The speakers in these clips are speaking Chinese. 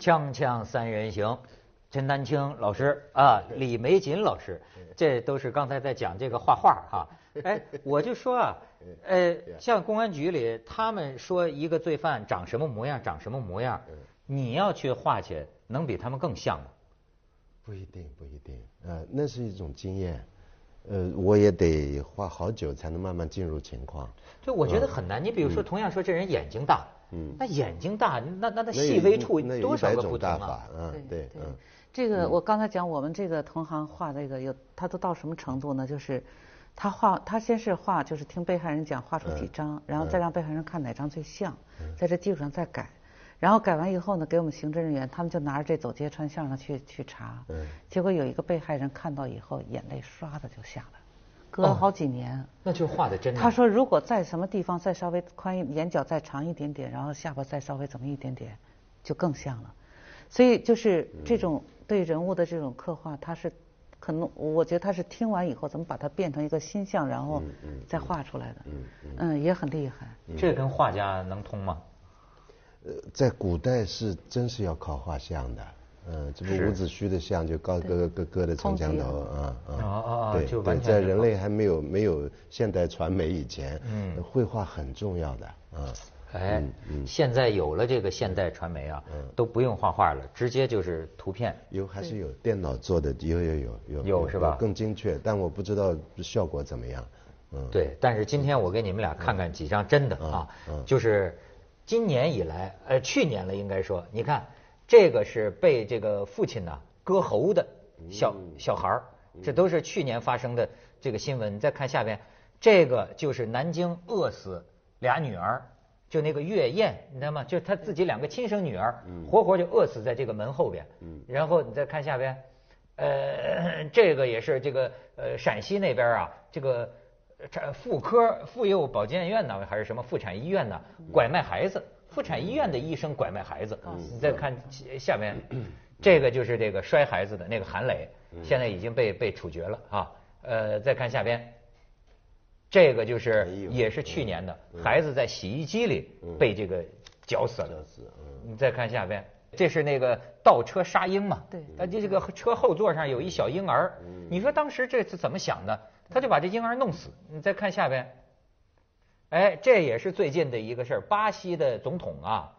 锵锵三人行，陈丹青老师啊，李玫瑾老师，这都是刚才在讲这个画画哈。哎，我就说啊，呃，像公安局里，他们说一个罪犯长什么模样，长什么模样，你要去画去，能比他们更像吗？不一定，不一定。呃，那是一种经验。呃，我也得花好久才能慢慢进入情况。就我觉得很难。你比如说，同样说这人眼睛大。嗯，那眼睛大，那那那细微处多少个不同啊？嗯，对对。这个我刚才讲，我们这个同行画这个有，他都到什么程度呢？就是他画，他先是画，就是听被害人讲，画出几张，然后再让被害人看哪张最像，在这基础上再改，然后改完以后呢，给我们刑侦人员，他们就拿着这走街串巷的去去查。嗯。结果有一个被害人看到以后，眼泪唰的就下来。隔了好几年，那就是画的真的。他说，如果在什么地方再稍微宽一眼角再长一点点，然后下巴再稍微怎么一点点，就更像了。所以就是这种对人物的这种刻画，他是可能我觉得他是听完以后怎么把它变成一个心像，然后再画出来的。嗯嗯，也很厉害。这跟画家能通吗？呃，在古代是真是要靠画像的。嗯，这不伍子胥的像就高高高高的城墙头啊啊，对对，在人类还没有没有现代传媒以前，嗯，绘画很重要的啊。哎，现在有了这个现代传媒啊，都不用画画了，直接就是图片。有还是有电脑做的，有有有有有是吧？更精确，但我不知道效果怎么样。嗯，对，但是今天我给你们俩看看几张真的啊，就是今年以来，呃，去年了应该说，你看。这个是被这个父亲呢割喉的小小孩儿，这都是去年发生的这个新闻。你再看下边，这个就是南京饿死俩女儿，就那个月燕，你知道吗？就他自己两个亲生女儿，活活就饿死在这个门后边。然后你再看下边，呃，这个也是这个呃陕西那边啊，这个产妇科妇幼保健院呢，还是什么妇产医院呢，拐卖孩子。妇产医院的医生拐卖孩子，你再看下面，这个就是这个摔孩子的那个韩磊，现在已经被被处决了啊。呃，再看下边，这个就是也是去年的孩子在洗衣机里被这个绞死了。你再看下边，这是那个倒车杀婴嘛？对，他这这个车后座上有一小婴儿，你说当时这是怎么想的？他就把这婴儿弄死。你再看下边。哎，这也是最近的一个事儿。巴西的总统啊，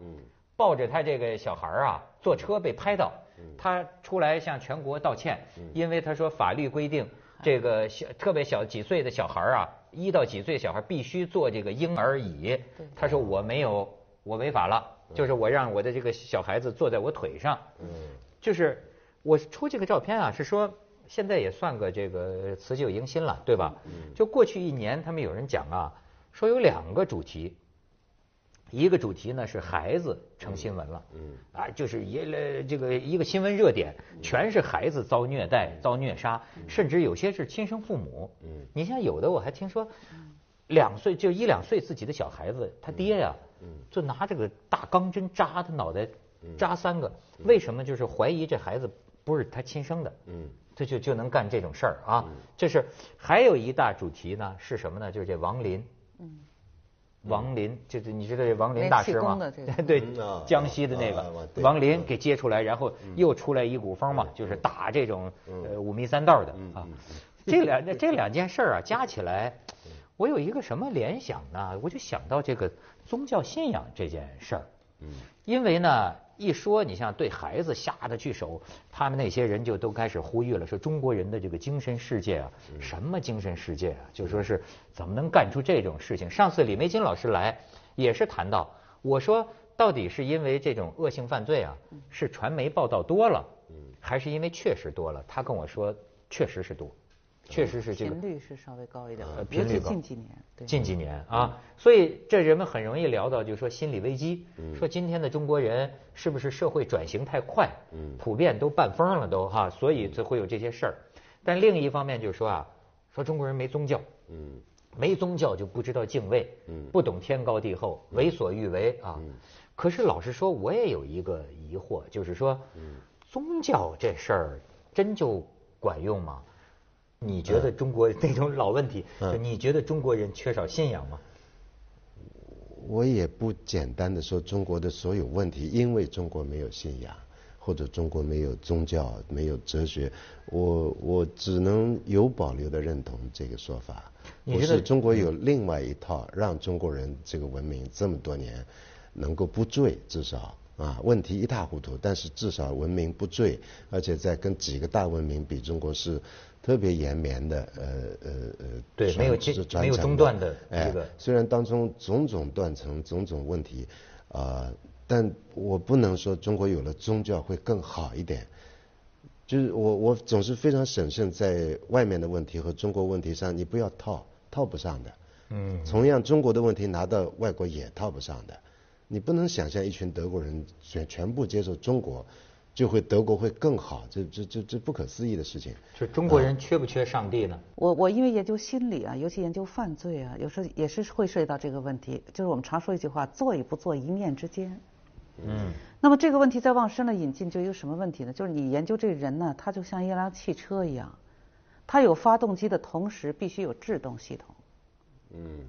抱着他这个小孩儿啊，坐车被拍到，他出来向全国道歉，因为他说法律规定，这个小特别小几岁的小孩儿啊，一到几岁小孩必须坐这个婴儿椅。他说我没有，我违法了，就是我让我的这个小孩子坐在我腿上。就是我出这个照片啊，是说现在也算个这个辞旧迎新了，对吧？就过去一年，他们有人讲啊。说有两个主题，一个主题呢是孩子成新闻了，嗯，啊，就是一这个一个新闻热点，全是孩子遭虐待、遭虐杀，甚至有些是亲生父母，嗯，你像有的我还听说，两岁就一两岁自己的小孩子，他爹呀，嗯，就拿这个大钢针扎他脑袋，扎三个，为什么？就是怀疑这孩子不是他亲生的，嗯，他就就能干这种事儿啊，这是还有一大主题呢是什么呢？就是这王林。嗯，王林就是你知道这王林大师吗？对，江西的那个王林给接出来，然后又出来一股风嘛，就是打这种呃五迷三道的啊。这两这两件事啊加起来，我有一个什么联想呢？我就想到这个宗教信仰这件事儿。嗯，因为呢。一说你像对孩子下得去手，他们那些人就都开始呼吁了，说中国人的这个精神世界啊，什么精神世界啊？就说是怎么能干出这种事情？上次李玫瑾老师来也是谈到，我说到底是因为这种恶性犯罪啊，是传媒报道多了，还是因为确实多了？他跟我说，确实是多。确实是这个频率是稍微高一点，频率高。近几年，对近几年啊，所以这人们很容易聊到，就是说心理危机，说今天的中国人是不是社会转型太快，普遍都半疯了都哈，所以才会有这些事儿。但另一方面就是说啊，说中国人没宗教，没宗教就不知道敬畏，不懂天高地厚，为所欲为啊。可是老实说，我也有一个疑惑，就是说，宗教这事儿真就管用吗？你觉得中国那种老问题，你觉得中国人缺少信仰吗？我也不简单的说中国的所有问题，因为中国没有信仰。或者中国没有宗教、没有哲学，我我只能有保留的认同这个说法。我是中国有另外一套，让中国人这个文明这么多年能够不坠，至少啊问题一塌糊涂，但是至少文明不坠，而且在跟几个大文明比，中国是。特别延绵的，呃呃呃，对，没有没有中断的这个。虽然当中种种断层、种种问题，啊，但我不能说中国有了宗教会更好一点。就是我我总是非常审慎，在外面的问题和中国问题上，你不要套，套不上的。嗯。同样，中国的问题拿到外国也套不上的。你不能想象一群德国人全全部接受中国。就会德国会更好，这这这这不可思议的事情。就中国人缺不缺上帝呢？我我因为研究心理啊，尤其研究犯罪啊，有时候也是会涉及到这个问题。就是我们常说一句话：做与不做，一念之间。嗯。那么这个问题再往深了引进，就一个什么问题呢？就是你研究这个人呢，他就像一辆汽车一样，他有发动机的同时，必须有制动系统。嗯。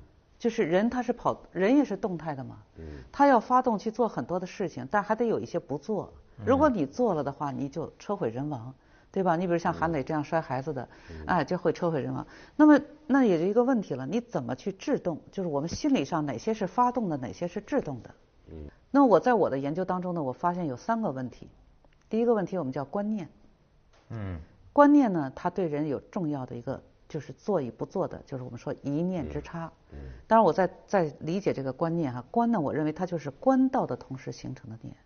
就是人他是跑，人也是动态的嘛。嗯。他要发动去做很多的事情，但还得有一些不做。如果你做了的话，你就车毁人亡，对吧？你比如像韩磊这样摔孩子的，哎，就会车毁人亡。那么那也是一个问题了，你怎么去制动？就是我们心理上哪些是发动的，哪些是制动的？嗯。那我在我的研究当中呢，我发现有三个问题。第一个问题我们叫观念。嗯。观念呢，它对人有重要的一个就是做与不做的，就是我们说一念之差。嗯。当然我在在理解这个观念哈，观呢，我认为它就是观道的同时形成的念。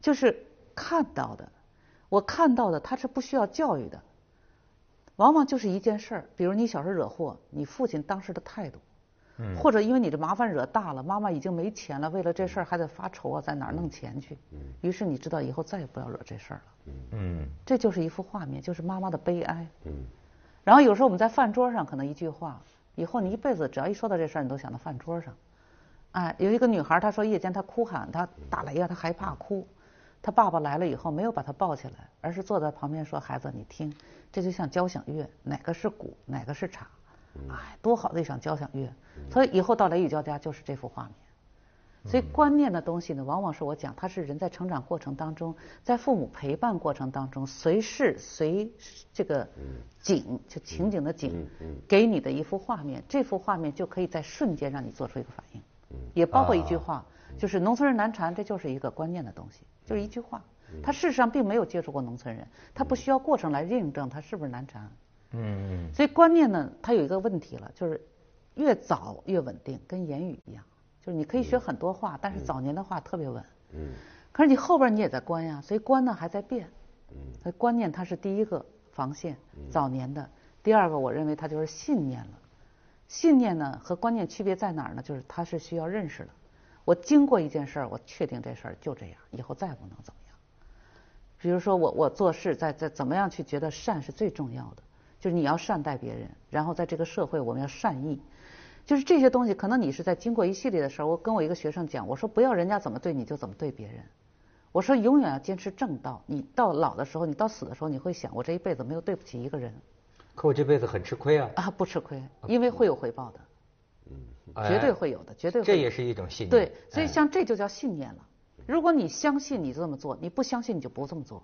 就是看到的，我看到的，它是不需要教育的，往往就是一件事儿，比如你小时候惹祸，你父亲当时的态度，嗯，或者因为你这麻烦惹大了，妈妈已经没钱了，为了这事儿还得发愁啊，在哪儿弄钱去，嗯，于是你知道以后再也不要惹这事儿了，嗯，这就是一幅画面，就是妈妈的悲哀，嗯，然后有时候我们在饭桌上可能一句话，以后你一辈子只要一说到这事儿，你都想到饭桌上，哎，有一个女孩她说夜间她哭喊，她打雷呀，她害怕哭。她爸爸来了以后，没有把她抱起来，而是坐在旁边说：“孩子，你听，这就像交响乐，哪个是鼓，哪个是镲，哎，多好的一场交响乐。”所以以后到雷雨交加就是这幅画面。所以观念的东西呢，往往是我讲，它是人在成长过程当中，在父母陪伴过程当中，随事随这个景，就情景的景，给你的一幅画面，这幅画面就可以在瞬间让你做出一个反应。也包括一句话，就是农村人难缠，这就是一个观念的东西。就是一句话，他事实上并没有接触过农村人，他不需要过程来认证他是不是难缠。嗯。所以观念呢，它有一个问题了，就是越早越稳定，跟言语一样，就是你可以学很多话，但是早年的话特别稳。嗯。可是你后边你也在观呀，所以观呢还在变。嗯。所以观念它是第一个防线，早年的。第二个，我认为它就是信念了。信念呢和观念区别在哪儿呢？就是它是需要认识的。我经过一件事儿，我确定这事儿就这样，以后再不能怎么样。比如说，我我做事在在怎么样去觉得善是最重要的，就是你要善待别人，然后在这个社会我们要善意，就是这些东西，可能你是在经过一系列的事儿。我跟我一个学生讲，我说不要人家怎么对你就怎么对别人，我说永远要坚持正道。你到老的时候，你到死的时候，你会想，我这一辈子没有对不起一个人。可我这辈子很吃亏啊！啊，不吃亏，因为会有回报的。绝对会有的，绝对。这也是一种信念。对，所以像这就叫信念了。如果你相信你这么做，你不相信你就不这么做。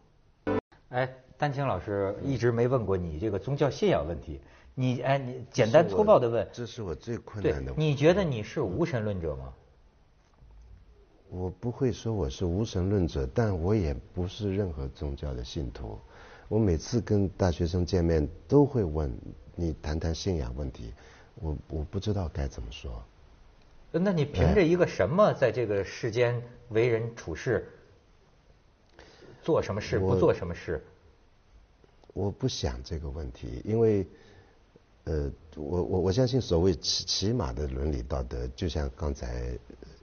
哎，丹青老师一直没问过你这个宗教信仰问题。你哎，你简单粗暴的问。这是我最困难的。你觉得你是无神论者吗？我不会说我是无神论者，但我也不是任何宗教的信徒。我每次跟大学生见面都会问你谈谈信仰问题。我我不知道该怎么说。那你凭着一个什么在这个世间为人处事，做什么事不做什么事？我不想这个问题，因为，呃，我我我相信所谓起起码的伦理道德，就像刚才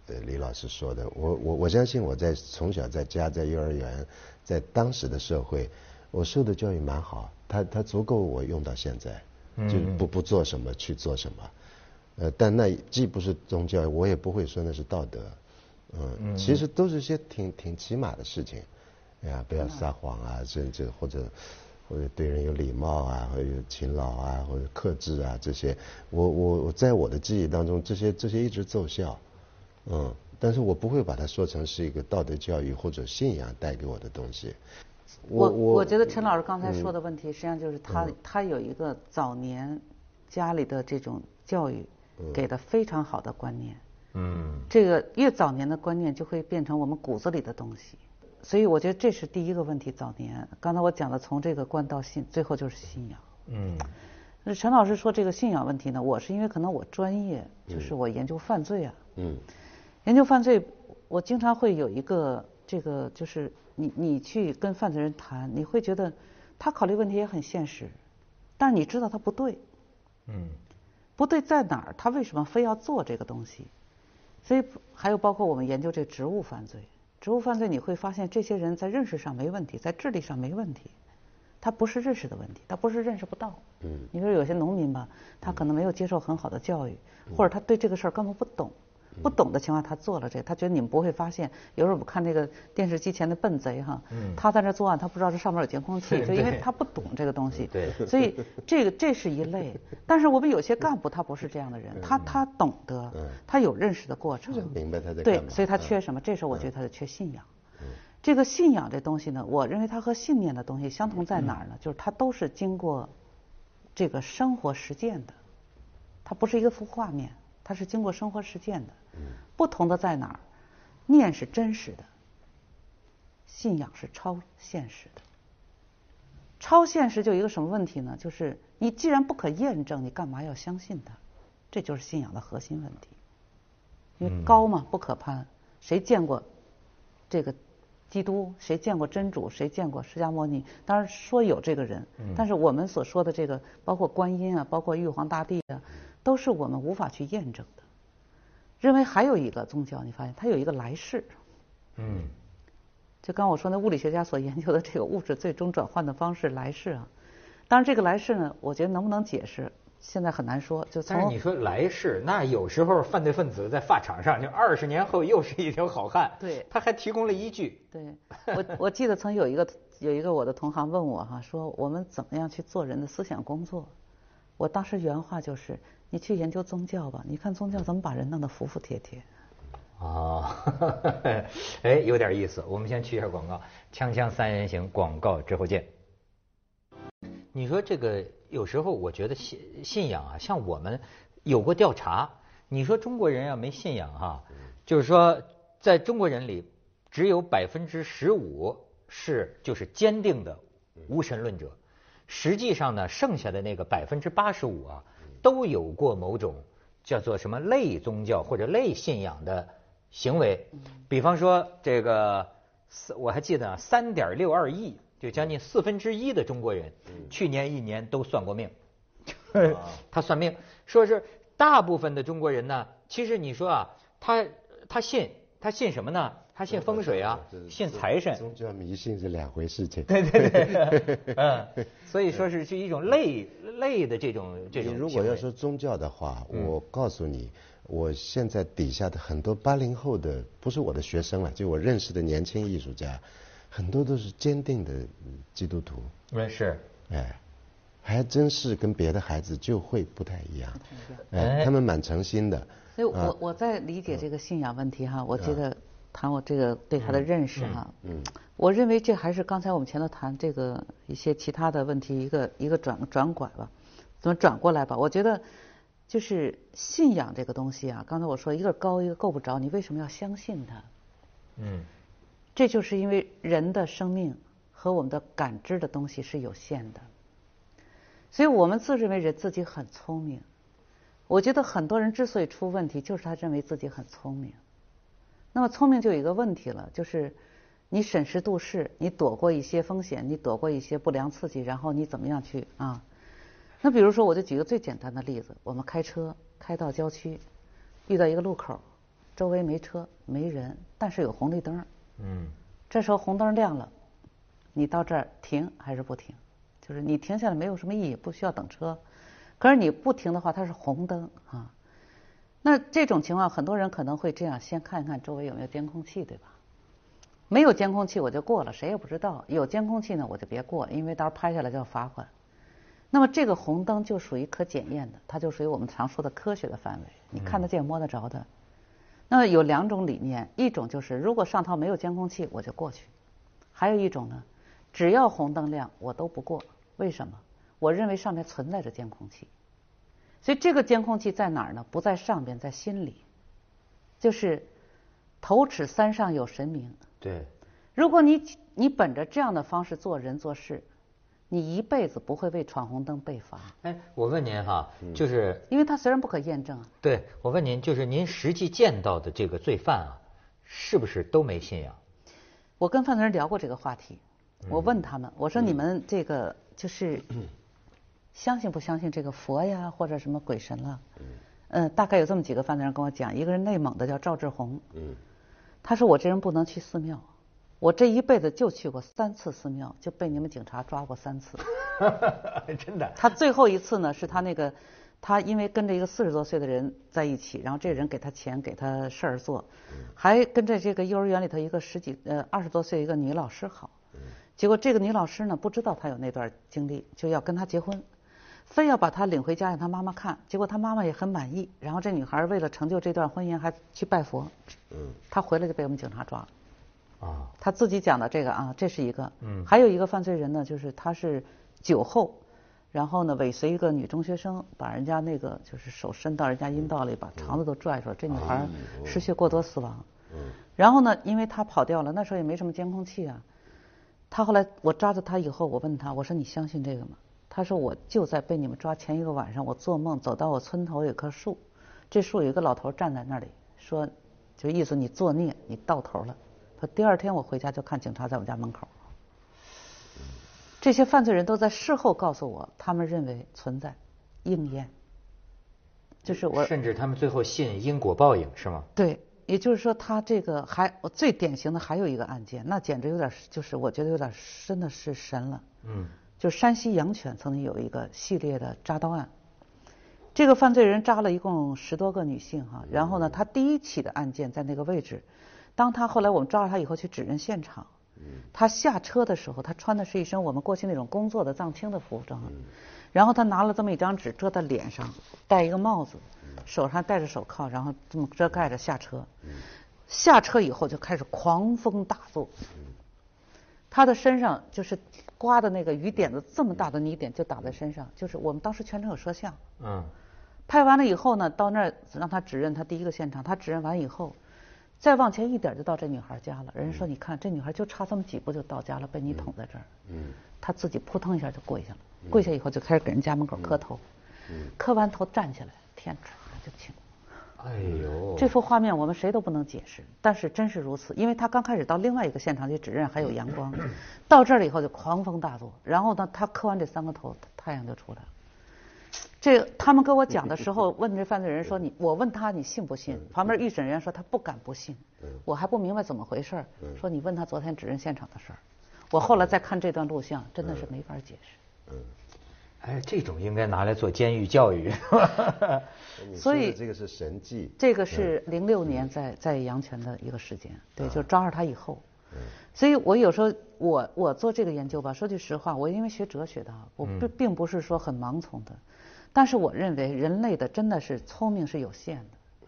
呃李老师说的，我我我相信我在从小在家在幼儿园，在当时的社会，我受的教育蛮好，它它足够我用到现在。就不不做什么去做什么，呃，但那既不是宗教，我也不会说那是道德，嗯，其实都是些挺挺起码的事情，哎呀，不要撒谎啊，甚至或者或者对人有礼貌啊，或者勤劳啊，或者克制啊，这些，我我我在我的记忆当中，这些这些一直奏效，嗯，但是我不会把它说成是一个道德教育或者信仰带给我的东西。我我觉得陈老师刚才说的问题，实际上就是他他有一个早年家里的这种教育给的非常好的观念。嗯。这个越早年的观念就会变成我们骨子里的东西，所以我觉得这是第一个问题。早年刚才我讲的从这个观到信，最后就是信仰。嗯。那陈老师说这个信仰问题呢，我是因为可能我专业就是我研究犯罪啊。嗯。研究犯罪，我经常会有一个这个就是。你你去跟犯罪人谈，你会觉得他考虑问题也很现实，但是你知道他不对，嗯，不对在哪儿？他为什么非要做这个东西？所以还有包括我们研究这职务犯罪，职务犯罪你会发现这些人在认识上没问题，在智力上没问题，他不是认识的问题，他不是认识不到，嗯，你说有些农民吧，他可能没有接受很好的教育，或者他对这个事儿根本不懂。不懂的情况，他做了这个，他觉得你们不会发现。有时候我们看那个电视机前的笨贼哈，他在那作案，他不知道这上面有监控器，就因为他不懂这个东西。对。所以这个这是一类，但是我们有些干部他不是这样的人，他他懂得，他有认识的过程。明白他在对，所以他缺什么？这时候我觉得他是缺信仰。这个信仰这东西呢，我认为它和信念的东西相同在哪儿呢？就是它都是经过这个生活实践的，它不是一个幅画面。它是经过生活实践的，不同的在哪儿？念是真实的，信仰是超现实的。超现实就一个什么问题呢？就是你既然不可验证，你干嘛要相信它？这就是信仰的核心问题。因为高嘛，不可攀。谁见过这个基督？谁见过真主？谁见过释迦牟尼？当然说有这个人，但是我们所说的这个，包括观音啊，包括玉皇大帝啊。都是我们无法去验证的。认为还有一个宗教，你发现它有一个来世。嗯。就刚我说那物理学家所研究的这个物质最终转换的方式来世啊，当然这个来世呢，我觉得能不能解释，现在很难说。就但是你说来世，那有时候犯罪分子在法场上，就二十年后又是一条好汉。对。他还提供了依据。对。我我记得曾有一个有一个我的同行问我哈，说我们怎么样去做人的思想工作？我当时原话就是。你去研究宗教吧，你看宗教怎么把人弄得服服帖帖。哦，哎，有点意思。我们先去一下广告，锵锵三人行广告之后见。你说这个有时候我觉得信信仰啊，像我们有过调查，你说中国人要没信仰哈，就是说在中国人里只有百分之十五是就是坚定的无神论者，实际上呢，剩下的那个百分之八十五啊。都有过某种叫做什么类宗教或者类信仰的行为，比方说这个，我还记得三点六二亿，就将近四分之一的中国人，去年一年都算过命。他算命，说是大部分的中国人呢，其实你说啊，他他信他信什么呢？他信风水啊，信财神。宗教迷信是两回事情。对对对，嗯，所以说是是一种类类的这种这种。你如果要说宗教的话，我告诉你，我现在底下的很多八零后的，不是我的学生了，就我认识的年轻艺术家，很多都是坚定的基督徒。嗯，是。哎，还真是跟别的孩子就会不太一样。哎，他们蛮诚心的。所以我我在理解这个信仰问题哈，我觉得。谈我这个对他的认识哈，嗯，我认为这还是刚才我们前头谈这个一些其他的问题一个一个转转拐吧，怎么转过来吧？我觉得就是信仰这个东西啊，刚才我说一个高一个够不着，你为什么要相信它？嗯，这就是因为人的生命和我们的感知的东西是有限的，所以我们自认为人自己很聪明。我觉得很多人之所以出问题，就是他认为自己很聪明。那么聪明就有一个问题了，就是你审时度势，你躲过一些风险，你躲过一些不良刺激，然后你怎么样去啊？那比如说，我就举个最简单的例子，我们开车开到郊区，遇到一个路口，周围没车没人，但是有红绿灯。嗯。这时候红灯亮了，你到这儿停还是不停？就是你停下来没有什么意义，不需要等车。可是你不停的话，它是红灯啊。那这种情况，很多人可能会这样：先看一看周围有没有监控器，对吧？没有监控器我就过了，谁也不知道；有监控器呢，我就别过，因为到时候拍下来就要罚款。那么这个红灯就属于可检验的，它就属于我们常说的科学的范围，你看得见、摸得着的。那么有两种理念，一种就是如果上头没有监控器，我就过去；还有一种呢，只要红灯亮，我都不过。为什么？我认为上面存在着监控器，所以这个监控器在哪儿呢？不在上边，在心里。就是头尺三上有神明。对。如果你你本着这样的方式做人做事。你一辈子不会为闯红灯被罚。哎，我问您哈，就是因为他虽然不可验证啊。对，我问您，就是您实际见到的这个罪犯啊，是不是都没信仰？我跟犯罪人聊过这个话题，我问他们，我说你们这个就是 相信不相信这个佛呀，或者什么鬼神了？嗯，大概有这么几个犯罪人跟我讲，一个是内蒙的叫赵志红，嗯，他说我这人不能去寺庙。我这一辈子就去过三次寺庙，就被你们警察抓过三次。真的。他最后一次呢，是他那个，他因为跟着一个四十多岁的人在一起，然后这人给他钱，给他事儿做，还跟着这个幼儿园里头一个十几呃二十多岁一个女老师好。结果这个女老师呢，不知道他有那段经历，就要跟他结婚，非要把他领回家让他妈妈看。结果他妈妈也很满意，然后这女孩为了成就这段婚姻，还去拜佛。嗯。他回来就被我们警察抓了。啊，他自己讲的这个啊，这是一个，嗯，还有一个犯罪人呢，就是他是酒后，然后呢尾随一个女中学生，把人家那个就是手伸到人家阴道里，把肠子都拽出来，这女孩失血过多死亡。嗯，然后呢，因为他跑掉了，那时候也没什么监控器啊，他后来我抓着他以后，我问他，我说你相信这个吗？他说我就在被你们抓前一个晚上，我做梦走到我村头有棵树，这树有一个老头站在那里，说就意思你作孽，你到头了。他第二天我回家就看警察在我家门口，这些犯罪人都在事后告诉我，他们认为存在应验，就是我甚至他们最后信因果报应是吗？对，也就是说他这个还我最典型的还有一个案件，那简直有点就是我觉得有点真的是神了。嗯，就山西阳泉曾经有一个系列的扎刀案，这个犯罪人扎了一共十多个女性哈，然后呢，他第一起的案件在那个位置。当他后来我们抓了他以后去指认现场，他下车的时候，他穿的是一身我们过去那种工作的藏青的服装，然后他拿了这么一张纸遮在脸上，戴一个帽子，手上戴着手铐，然后这么遮盖着下车。下车以后就开始狂风大作，他的身上就是刮的那个雨点子这么大的泥点就打在身上，就是我们当时全程有摄像。嗯，拍完了以后呢，到那儿让他指认他第一个现场，他指认完以后。再往前一点就到这女孩家了。人家说：“你看，这女孩就差这么几步就到家了，被你捅在这儿。”嗯。他自己扑腾一下就跪下了，跪下以后就开始给人家门口磕头。嗯。磕完头站起来，天唰就晴。哎呦！这幅画面我们谁都不能解释，但是真是如此。因为他刚开始到另外一个现场去指认还有阳光，到这儿了以后就狂风大作，然后呢，他磕完这三个头，太阳就出来了。这他们跟我讲的时候，问这犯罪人说：“你我问他你信不信？”旁边预审人员说他不敢不信。我还不明白怎么回事说你问他昨天指认现场的事儿。我后来再看这段录像，真的是没法解释。嗯，哎，这种应该拿来做监狱教育。所以这个是神迹。这个是零六年在在阳泉的一个事件，对，就抓着他以后。所以我有时候我我做这个研究吧，说句实话，我因为学哲学的，我并并不是说很盲从的。但是我认为人类的真的是聪明是有限的，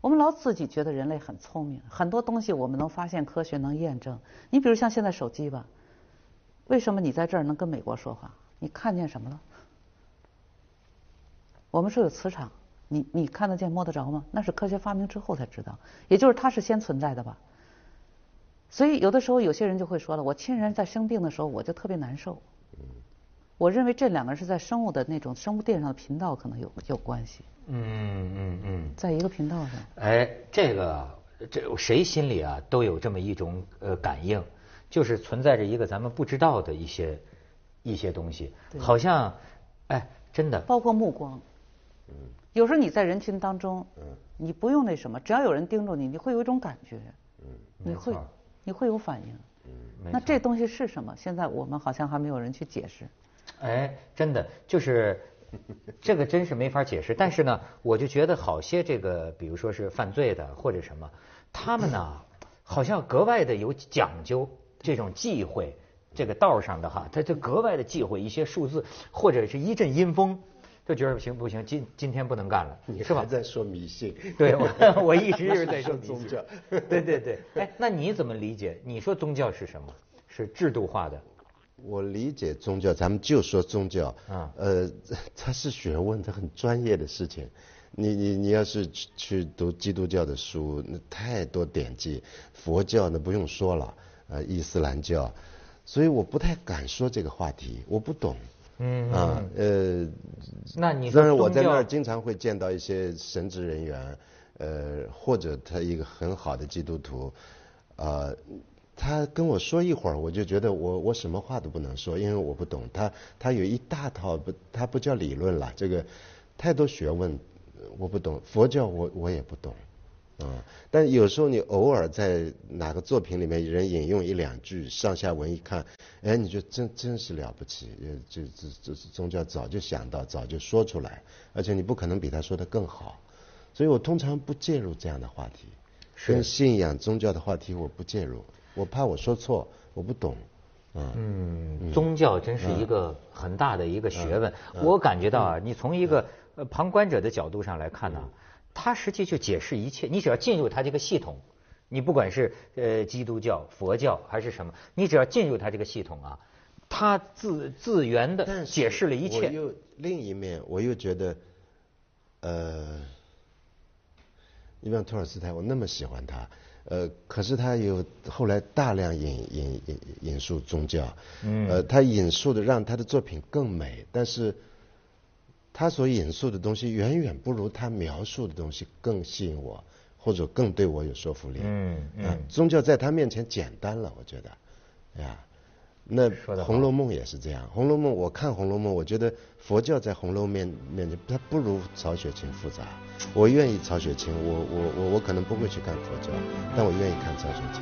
我们老自己觉得人类很聪明，很多东西我们能发现科学能验证。你比如像现在手机吧，为什么你在这儿能跟美国说话？你看见什么了？我们说有磁场，你你看得见摸得着吗？那是科学发明之后才知道，也就是它是先存在的吧。所以有的时候有些人就会说了，我亲人在生病的时候我就特别难受。我认为这两个人是在生物的那种生物电上的频道可能有有关系。嗯嗯嗯，在一个频道上。哎，这个这谁心里啊都有这么一种呃感应，就是存在着一个咱们不知道的一些一些东西，好像哎真的。包括目光。嗯。有时候你在人群当中，嗯，你不用那什么，只要有人盯着你，你会有一种感觉。嗯。你会你会有反应。嗯。那这东西是什么？现在我们好像还没有人去解释。哎，真的就是这个，真是没法解释。但是呢，我就觉得好些这个，比如说是犯罪的或者什么，他们呢 好像格外的有讲究，这种忌讳这个道上的哈，他就格外的忌讳一些数字或者是一阵阴风，就觉得行不行，今今天不能干了，你是吧？在说迷信。对，我我一直是在说宗教。对对对，哎，那你怎么理解？你说宗教是什么？是制度化的。我理解宗教，咱们就说宗教。啊。呃，它是学问，它很专业的事情。你你你要是去去读基督教的书，那太多典籍；佛教那不用说了，呃，伊斯兰教，所以我不太敢说这个话题，我不懂。嗯啊呃，那你当然我在那儿经常会见到一些神职人员，呃，或者他一个很好的基督徒，啊，他跟我说一会儿，我就觉得我我什么话都不能说，因为我不懂。他他有一大套不，他不叫理论了，这个太多学问。我不懂佛教，我我也不懂，啊！但有时候你偶尔在哪个作品里面，人引用一两句，上下文一看，哎，你就真真是了不起，这这这是宗教早就想到，早就说出来，而且你不可能比他说的更好，所以我通常不介入这样的话题，跟信仰宗教的话题我不介入，我怕我说错，我不懂，嗯，宗教真是一个很大的一个学问，我感觉到啊，你从一个。呃，旁观者的角度上来看呢，他实际就解释一切。你只要进入他这个系统，你不管是呃基督教、佛教还是什么，你只要进入他这个系统啊，他自自圆的解释了一切。又另一面，我又觉得，呃，你像托尔斯泰，我那么喜欢他，呃，可是他有后来大量引引引引述宗教，嗯，呃，他引述的让他的作品更美，但是。他所引述的东西远远不如他描述的东西更吸引我，或者更对我有说服力。嗯嗯，宗教在他面前简单了，我觉得，呀，那《红楼梦》也是这样，《红楼梦》我看《红楼梦》，我觉得佛教在《红楼梦》面前，它不如曹雪芹复杂。我愿意曹雪芹，我我我我可能不会去看佛教，但我愿意看曹雪芹。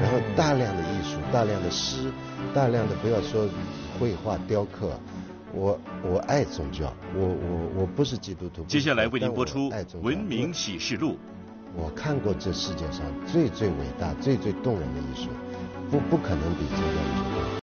然后大量的艺术，大量的诗，大量的不要说绘画、雕刻。我我爱宗教，我我我不是基督徒。接下来为您播出《文明启示录》。我看过这世界上最最伟大、最最动人的艺术，不不可能比宗教艺术。